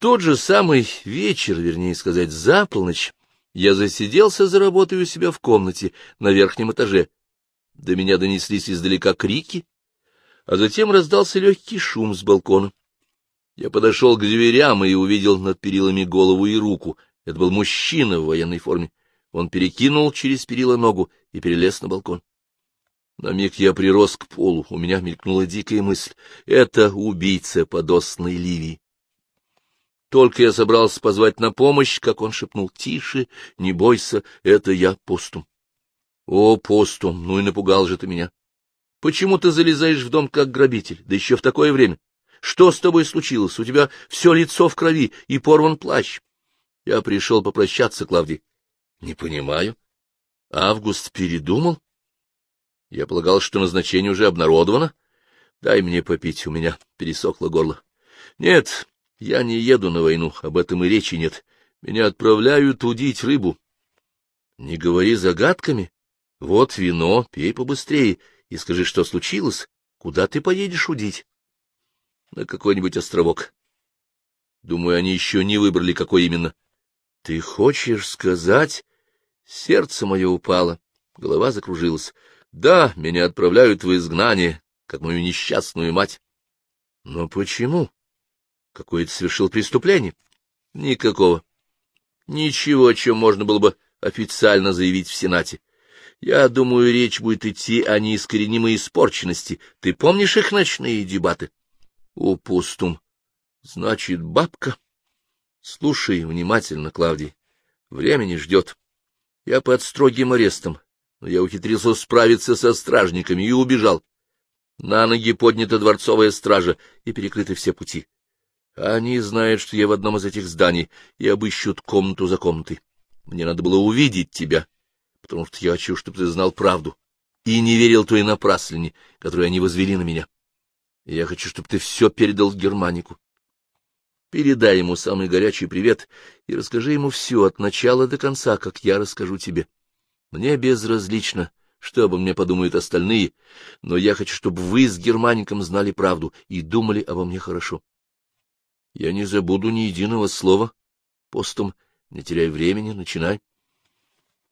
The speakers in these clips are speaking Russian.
тот же самый вечер, вернее сказать, за полночь, я засиделся за работой у себя в комнате на верхнем этаже. До меня донеслись издалека крики, а затем раздался легкий шум с балкона. Я подошел к дверям и увидел над перилами голову и руку. Это был мужчина в военной форме. Он перекинул через перила ногу и перелез на балкон. На миг я прирос к полу, у меня мелькнула дикая мысль. Это убийца подосной Ливии. Только я собрался позвать на помощь, как он шепнул, — Тише, не бойся, это я, постум. О, постум, ну и напугал же ты меня. Почему ты залезаешь в дом как грабитель, да еще в такое время? Что с тобой случилось? У тебя все лицо в крови и порван плащ. Я пришел попрощаться, Клавдий. Не понимаю. Август передумал? Я полагал, что назначение уже обнародовано. Дай мне попить, у меня пересохло горло. Нет, я не еду на войну, об этом и речи нет. Меня отправляют удить рыбу. Не говори загадками. Вот вино, пей побыстрее и скажи, что случилось. Куда ты поедешь удить? На какой-нибудь островок. Думаю, они еще не выбрали, какой именно. Ты хочешь сказать? Сердце мое упало, голова закружилась. Да, меня отправляют в изгнание, как мою несчастную мать. Но почему? Какое ты совершил преступление? Никакого. Ничего, о чем можно было бы официально заявить в Сенате. Я думаю, речь будет идти о неискоренимой испорченности. Ты помнишь их ночные дебаты? Упустум. Значит, бабка? Слушай внимательно, Клавдий. Время не ждет. Я под строгим арестом но я ухитрился справиться со стражниками и убежал. На ноги поднята дворцовая стража, и перекрыты все пути. Они знают, что я в одном из этих зданий, и обыщут комнату за комнатой. Мне надо было увидеть тебя, потому что я хочу, чтобы ты знал правду, и не верил той напраслине, которую они возвели на меня. Я хочу, чтобы ты все передал Германику. Передай ему самый горячий привет и расскажи ему все от начала до конца, как я расскажу тебе. Мне безразлично, что обо мне подумают остальные, но я хочу, чтобы вы с Германиком знали правду и думали обо мне хорошо. Я не забуду ни единого слова. Постум, не теряй времени, начинай.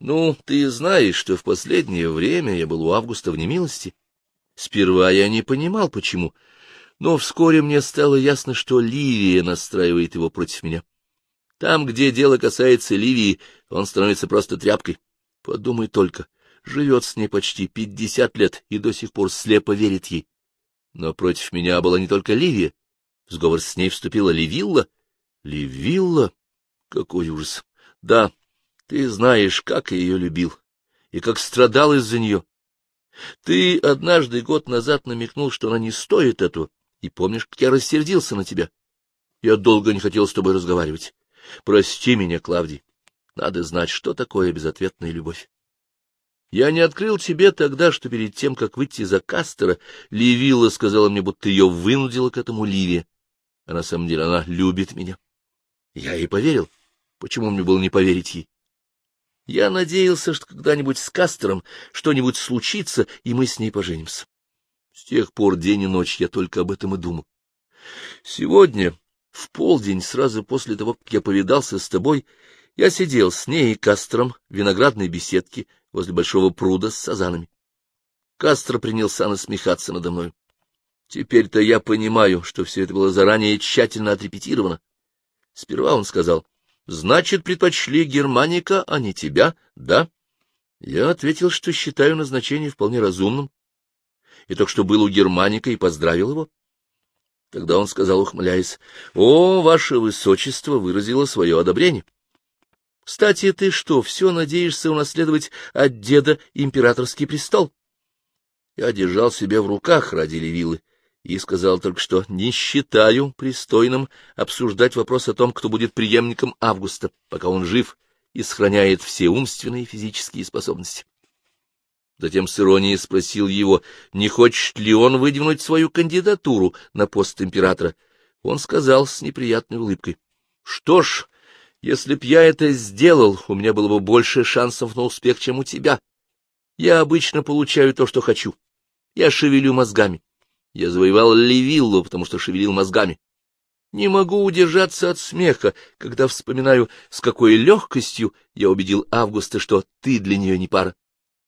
Ну, ты знаешь, что в последнее время я был у Августа в немилости. Сперва я не понимал, почему, но вскоре мне стало ясно, что Ливия настраивает его против меня. Там, где дело касается Ливии, он становится просто тряпкой. Подумай только, живет с ней почти пятьдесят лет и до сих пор слепо верит ей. Но против меня была не только Ливия. В сговор с ней вступила Ливилла. Ливилла? Какой ужас! Да, ты знаешь, как я ее любил и как страдал из-за нее. Ты однажды год назад намекнул, что она не стоит этого, и помнишь, как я рассердился на тебя? Я долго не хотел с тобой разговаривать. Прости меня, Клавдий. Надо знать, что такое безответная любовь. Я не открыл тебе тогда, что перед тем, как выйти за Кастера, Ливилла сказала мне, будто ее вынудила к этому Ливия. А на самом деле она любит меня. Я ей поверил. Почему мне было не поверить ей? Я надеялся, что когда-нибудь с Кастером что-нибудь случится, и мы с ней поженимся. С тех пор день и ночь я только об этом и думал. Сегодня, в полдень, сразу после того, как я повидался с тобой, я сидел с ней и Кастром в виноградной беседке возле большого пруда с сазанами. Кастро принялся насмехаться надо мной. Теперь-то я понимаю, что все это было заранее тщательно отрепетировано. Сперва он сказал, — Значит, предпочли Германика, а не тебя, да? Я ответил, что считаю назначение вполне разумным, и только что был у Германика и поздравил его. Тогда он сказал, ухмыляясь, — О, ваше высочество выразило свое одобрение. — кстати, ты что, все надеешься унаследовать от деда императорский престол? Я держал себя в руках ради Левилы и сказал только, что не считаю пристойным обсуждать вопрос о том, кто будет преемником Августа, пока он жив и сохраняет все умственные и физические способности. Затем с иронией спросил его, не хочет ли он выдвинуть свою кандидатуру на пост императора. Он сказал с неприятной улыбкой, — Что ж, если б я это сделал, у меня было бы больше шансов на успех, чем у тебя. Я обычно получаю то, что хочу. Я шевелю мозгами. Я завоевал Левиллу, потому что шевелил мозгами. Не могу удержаться от смеха, когда вспоминаю, с какой легкостью я убедил Августа, что ты для нее не пара.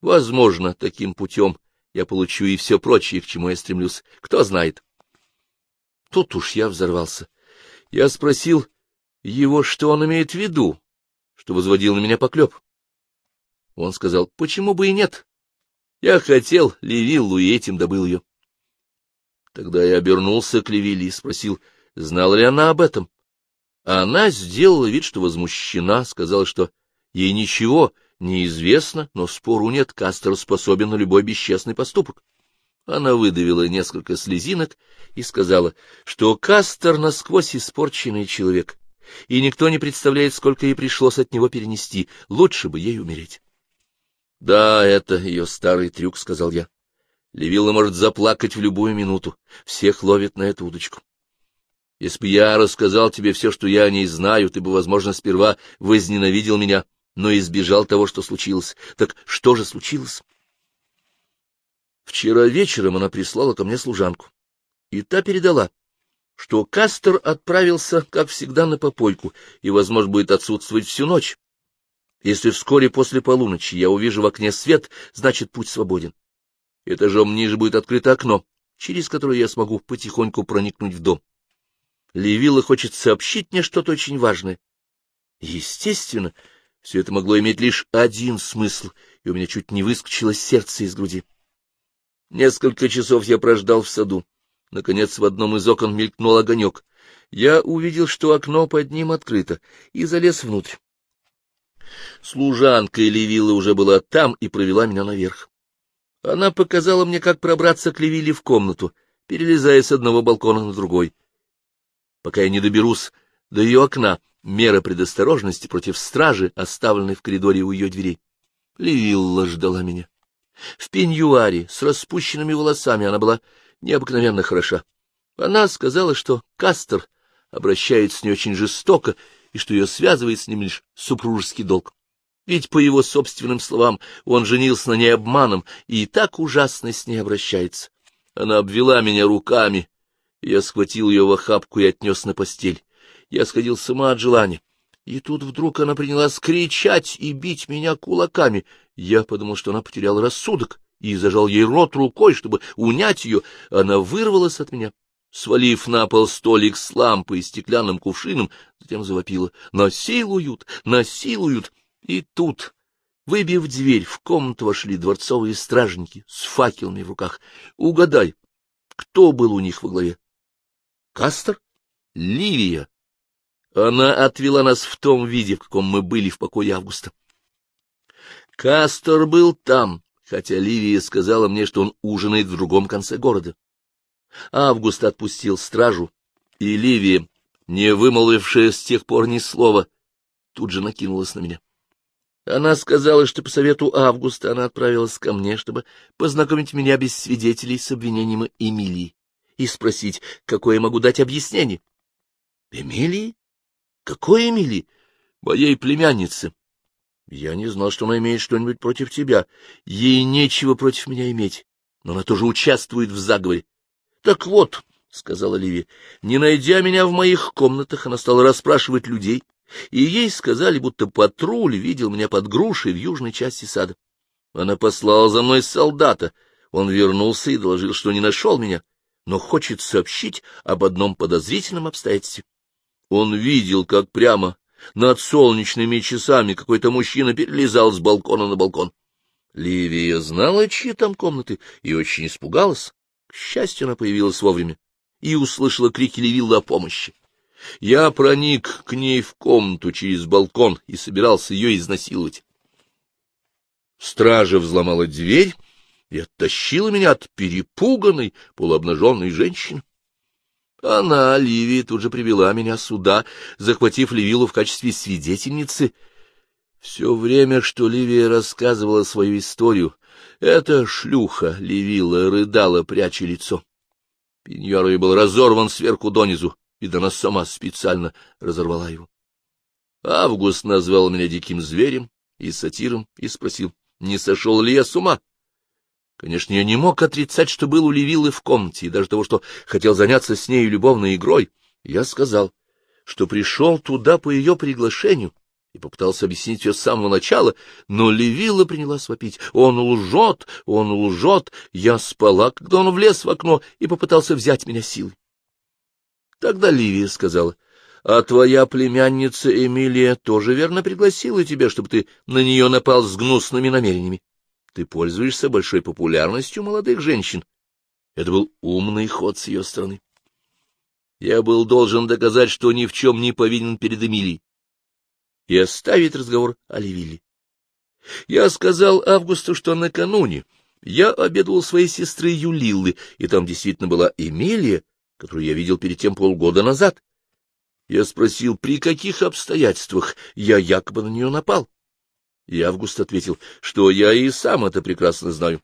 Возможно, таким путем я получу и все прочее, к чему я стремлюсь. Кто знает. Тут уж я взорвался. Я спросил его, что он имеет в виду, что возводил на меня поклеп. Он сказал, почему бы и нет. Я хотел Левиллу и этим добыл ее. Тогда я обернулся к Левилле и спросил, знала ли она об этом. Она сделала вид, что возмущена, сказала, что ей ничего неизвестно, но спору нет, Кастер способен на любой бесчестный поступок. Она выдавила несколько слезинок и сказала, что Кастер насквозь испорченный человек, и никто не представляет, сколько ей пришлось от него перенести, лучше бы ей умереть. — Да, это ее старый трюк, — сказал я. Левилла может заплакать в любую минуту, всех ловит на эту удочку. Если бы я рассказал тебе все, что я о ней знаю, ты бы, возможно, сперва возненавидел меня, но избежал того, что случилось. Так что же случилось? Вчера вечером она прислала ко мне служанку, и та передала, что Кастер отправился, как всегда, на попойку и, возможно, будет отсутствовать всю ночь. Если вскоре после полуночи я увижу в окне свет, значит, путь свободен. Этажом ниже будет открыто окно, через которое я смогу потихоньку проникнуть в дом. Левила хочет сообщить мне что-то очень важное. Естественно, все это могло иметь лишь один смысл, и у меня чуть не выскочило сердце из груди. Несколько часов я прождал в саду. Наконец, в одном из окон мелькнул огонек. Я увидел, что окно под ним открыто, и залез внутрь. Служанка Левилла уже была там и провела меня наверх. Она показала мне, как пробраться к Левилле в комнату, перелезая с одного балкона на другой. Пока я не доберусь до ее окна, мера предосторожности против стражи, оставленной в коридоре у ее дверей. Левилла ждала меня. В пеньюаре, с распущенными волосами, она была необыкновенно хороша. Она сказала, что Кастер обращается с ней очень жестоко, и что ее связывает с ним лишь супружеский долг. Ведь, по его собственным словам, он женился на ней обманом и так ужасно с ней обращается. Она обвела меня руками, я схватил ее в охапку и отнес на постель. Я сходил с ума от желания. И тут вдруг она принялась кричать и бить меня кулаками. Я подумал, что она потеряла рассудок, и зажал ей рот рукой, чтобы унять ее. Она вырвалась от меня, свалив на пол столик с лампой и стеклянным кувшином, затем завопила. «Насилуют! Насилуют!» И тут, выбив дверь, в комнату вошли дворцовые стражники с факелами в руках. Угадай, кто был у них во главе? Кастер? Ливия. Она отвела нас в том виде, в каком мы были в покое Августа. Кастер был там, хотя Ливия сказала мне, что он ужинает в другом конце города. Август отпустил стражу, и Ливия, не вымолвившая с тех пор ни слова, тут же накинулась на меня. Она сказала, что по совету Августа она отправилась ко мне, чтобы познакомить меня без свидетелей с обвинением Эмилии и спросить, какое я могу дать объяснение. — Эмилии? Какой Эмили? Моей племяннице. Я не знал, что она имеет что-нибудь против тебя. Ей нечего против меня иметь, но она тоже участвует в заговоре. Так вот, — сказала Ливия, — не найдя меня в моих комнатах, она стала расспрашивать людей, и ей сказали, будто патруль видел меня под грушей в южной части сада. Она послала за мной солдата. Он вернулся и доложил, что не нашел меня, но хочет сообщить об одном подозрительном обстоятельстве. Он видел, как прямо над солнечными часами какой-то мужчина перелезал с балкона на балкон. Ливия знала, чьи там комнаты, и очень испугалась. К счастью, она появилась вовремя и услышала крики Левилла о помощи. Я проник к ней в комнату через балкон и собирался ее изнасиловать. Стража взломала дверь и оттащила меня от перепуганной, полуобнаженной женщины. Она, Ливия, тут же привела меня сюда, захватив Ливилу в качестве свидетельницы. Все время, что Ливия рассказывала свою историю, эта шлюха Ливила рыдала, пряча лицо. Пеньор ее был разорван сверху донизу, и она сама специально разорвала его. Август назвал меня диким зверем и сатиром и спросил, не сошел ли я с ума. Конечно, я не мог отрицать, что был у Левилы в комнате, и даже того, что хотел заняться с нею любовной игрой. Я сказал, что пришел туда по ее приглашению и попытался объяснить ее с самого начала, но Левилла принялась вопить. Он лжет, он лжет. Я спала, когда он влез в окно и попытался взять меня силой. Тогда Ливия сказала, а твоя племянница Эмилия тоже верно пригласила тебя, чтобы ты на нее напал с гнусными намерениями. Ты пользуешься большой популярностью молодых женщин. Это был умный ход с ее стороны. Я был должен доказать, что ни в чем не повинен перед Эмилией, и оставить разговор о Левилле. Я сказал Августу, что накануне я обедал у своей сестры Юлилы, и там действительно была Эмилия, которую я видел перед тем полгода назад. Я спросил, при каких обстоятельствах я якобы на нее напал. И Август ответил, что я и сам это прекрасно знаю.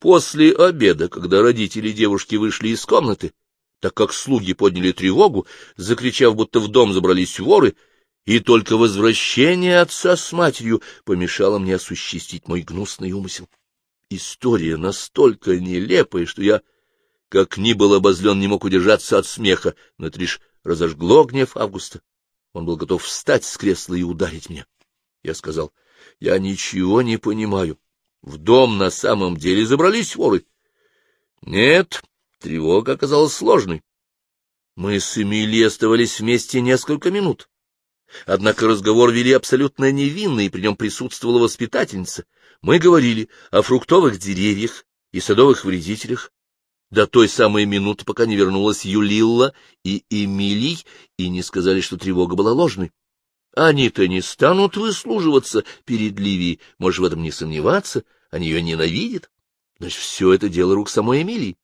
После обеда, когда родители девушки вышли из комнаты, так как слуги подняли тревогу, закричав, будто в дом забрались воры, и только возвращение отца с матерью помешало мне осуществить мой гнусный умысел. История настолько нелепая, что я, как ни был обозлен, не мог удержаться от смеха, но это лишь разожгло гнев Августа. Он был готов встать с кресла и ударить меня. Я сказал, я ничего не понимаю. В дом на самом деле забрались воры. Нет, тревога оказалась сложной. Мы с Эмилией оставались вместе несколько минут. Однако разговор вели абсолютно невинно, и при нем присутствовала воспитательница. Мы говорили о фруктовых деревьях и садовых вредителях, до той самой минуты, пока не вернулась Юлилла и Эмилий, и не сказали, что тревога была ложной. Они-то не станут выслуживаться перед Ливией, можешь в этом не сомневаться, они ее ненавидят. Значит, все это дело рук самой Эмилии.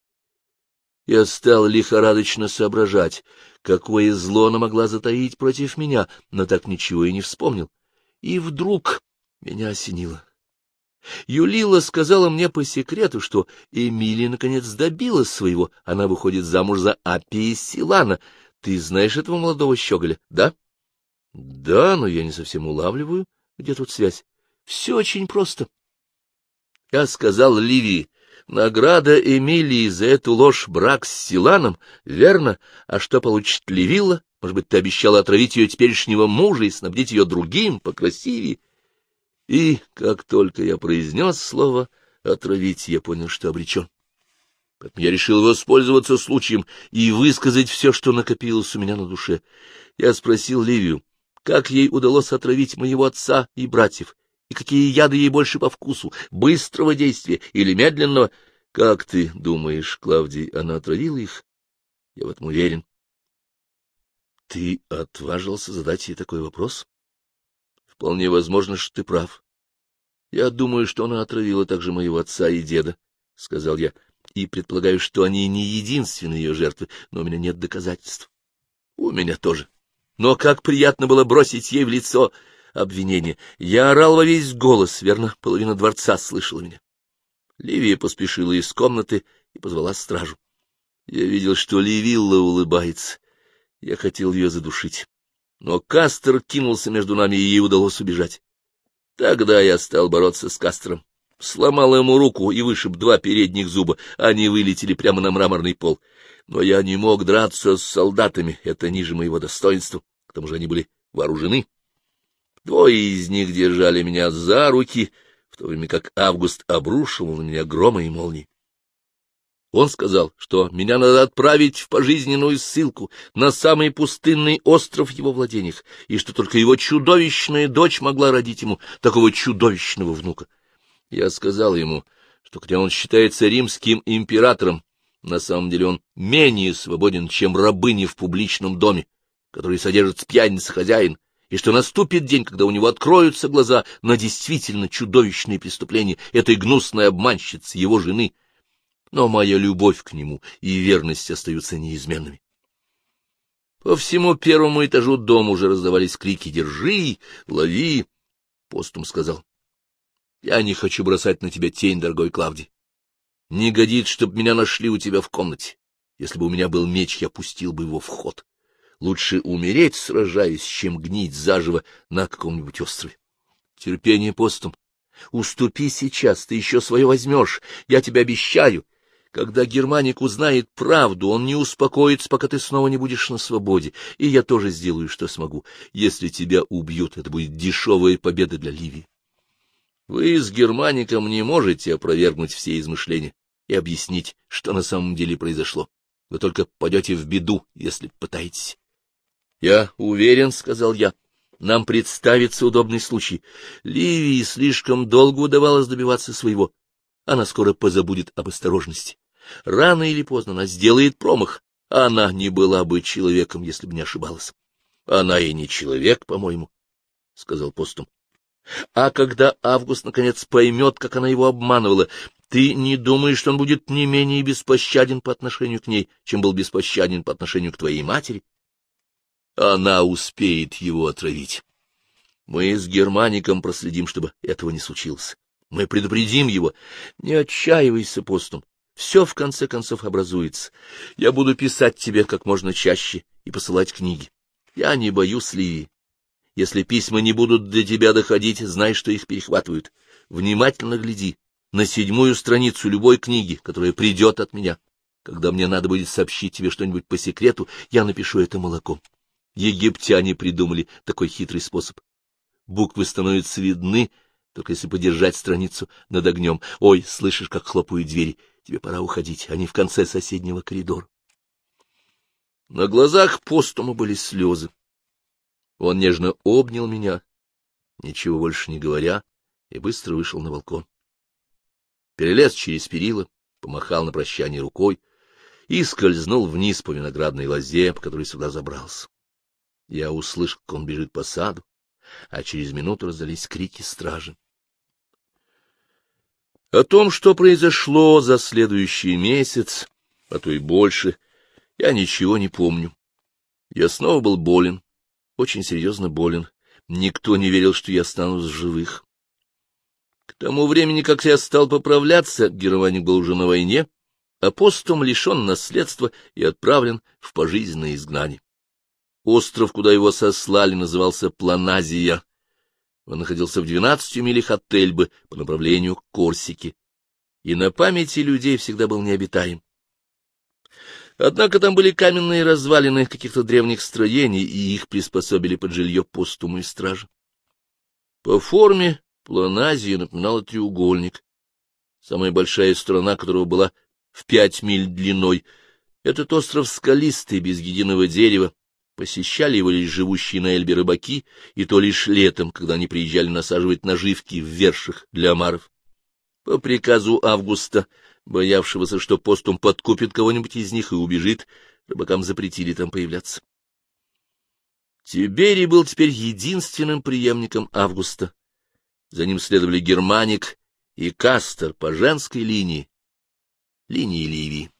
Я стал лихорадочно соображать, какое зло она могла затаить против меня, но так ничего и не вспомнил. И вдруг меня осенило. Юлила сказала мне по секрету, что Эмилия наконец добилась своего. Она выходит замуж за Апия Силана. Ты знаешь этого молодого щеголя, да? Да, но я не совсем улавливаю, где тут связь. Все очень просто. Я сказал Ливии, награда Эмилии за эту ложь брак с Силаном, верно? А что получит Левилла? Может быть, ты обещала отравить ее теперешнего мужа и снабдить ее другим, покрасивее? И как только я произнес слово «отравить», я понял, что обречен. Поэтому я решил воспользоваться случаем и высказать все, что накопилось у меня на душе. Я спросил Ливию, как ей удалось отравить моего отца и братьев, и какие яды ей больше по вкусу, быстрого действия или медленного. Как ты думаешь, Клавдий, она отравила их? Я в этом уверен. Ты отважился задать ей такой вопрос? Вполне возможно, что ты прав. Я думаю, что она отравила также моего отца и деда, — сказал я, — и предполагаю, что они не единственные ее жертвы, но у меня нет доказательств. У меня тоже. Но как приятно было бросить ей в лицо обвинение. Я орал во весь голос, верно, половина дворца слышала меня. Ливия поспешила из комнаты и позвала стражу. Я видел, что Ливилла улыбается. Я хотел ее задушить но Кастер кинулся между нами, и ей удалось убежать. Тогда я стал бороться с Кастером. Сломал ему руку и вышиб два передних зуба, они вылетели прямо на мраморный пол. Но я не мог драться с солдатами, это ниже моего достоинства, к тому же они были вооружены. Двое из них держали меня за руки, в то время как Август обрушивал на меня грома и молнии. Он сказал, что меня надо отправить в пожизненную ссылку на самый пустынный остров в его владениях, и что только его чудовищная дочь могла родить ему такого чудовищного внука. Я сказал ему, что хотя он считается римским императором, на самом деле он менее свободен, чем рабыни в публичном доме, который содержит пьяница хозяин, и что наступит день, когда у него откроются глаза на действительно чудовищные преступления этой гнусной обманщицы, его жены, но моя любовь к нему и верность остаются неизменными. По всему первому этажу дома уже раздавались крики «Держи! Лови!» Постум сказал. «Я не хочу бросать на тебя тень, дорогой Клавдий. Не годится, чтобы меня нашли у тебя в комнате. Если бы у меня был меч, я пустил бы его в ход. Лучше умереть, сражаясь, чем гнить заживо на каком-нибудь острове. Терпение постум. Уступи сейчас, ты еще свое возьмешь, я тебе обещаю. Когда Германик узнает правду, он не успокоится, пока ты снова не будешь на свободе, и я тоже сделаю, что смогу. Если тебя убьют, это будет дешевая победа для Ливии. Вы с Германиком не можете опровергнуть все измышления и объяснить, что на самом деле произошло. Вы только пойдете в беду, если пытаетесь. — Я уверен, — сказал я, — нам представится удобный случай. Ливии слишком долго удавалось добиваться своего. Она скоро позабудет об осторожности. Рано или поздно она сделает промах. Она не была бы человеком, если бы не ошибалась. Она и не человек, по-моему, — сказал Постум. А когда Август наконец поймет, как она его обманывала, ты не думаешь, что он будет не менее беспощаден по отношению к ней, чем был беспощаден по отношению к твоей матери? Она успеет его отравить. Мы с Германиком проследим, чтобы этого не случилось. Мы предупредим его. Не отчаивайся, постум. Все, в конце концов, образуется. Я буду писать тебе как можно чаще и посылать книги. Я не боюсь Ливии. Если письма не будут для тебя доходить, знай, что их перехватывают. Внимательно гляди на седьмую страницу любой книги, которая придет от меня. Когда мне надо будет сообщить тебе что-нибудь по секрету, я напишу это молоком. Египтяне придумали такой хитрый способ. Буквы становятся видны, только если подержать страницу над огнем. Ой, слышишь, как хлопают двери. Тебе пора уходить, они в конце соседнего коридора. На глазах постума были слезы. Он нежно обнял меня, ничего больше не говоря, и быстро вышел на балкон. Перелез через перила, помахал на прощание рукой и скользнул вниз по виноградной лозе, по которой сюда забрался. Я услышал, как он бежит по саду, а через минуту раздались крики стражи. О том, что произошло за следующий месяц, а то и больше, я ничего не помню. Я снова был болен, очень серьезно болен. Никто не верил, что я останусь живых. К тому времени, как я стал поправляться, Германик был уже на войне, а постом лишен наследства и отправлен в пожизненное изгнание. Остров, куда его сослали, назывался Планазия. Он находился в двенадцати милях от Тельбы по направлению к Корсике, и на памяти людей всегда был необитаем. Однако там были каменные развалины каких-то древних строений, и их приспособили под жилье постуму и стражи. По форме Планазия напоминала треугольник, самая большая сторона которого была в пять миль длиной. Этот остров скалистый, без единого дерева, посещали его лишь живущие на Эльбе рыбаки, и то лишь летом, когда они приезжали насаживать наживки в верших для омаров. По приказу Августа боявшегося, что постум подкупит кого-нибудь из них и убежит, рыбакам запретили там появляться. Тиберий был теперь единственным преемником Августа. За ним следовали Германик и Кастер по женской линии, линии Ливии.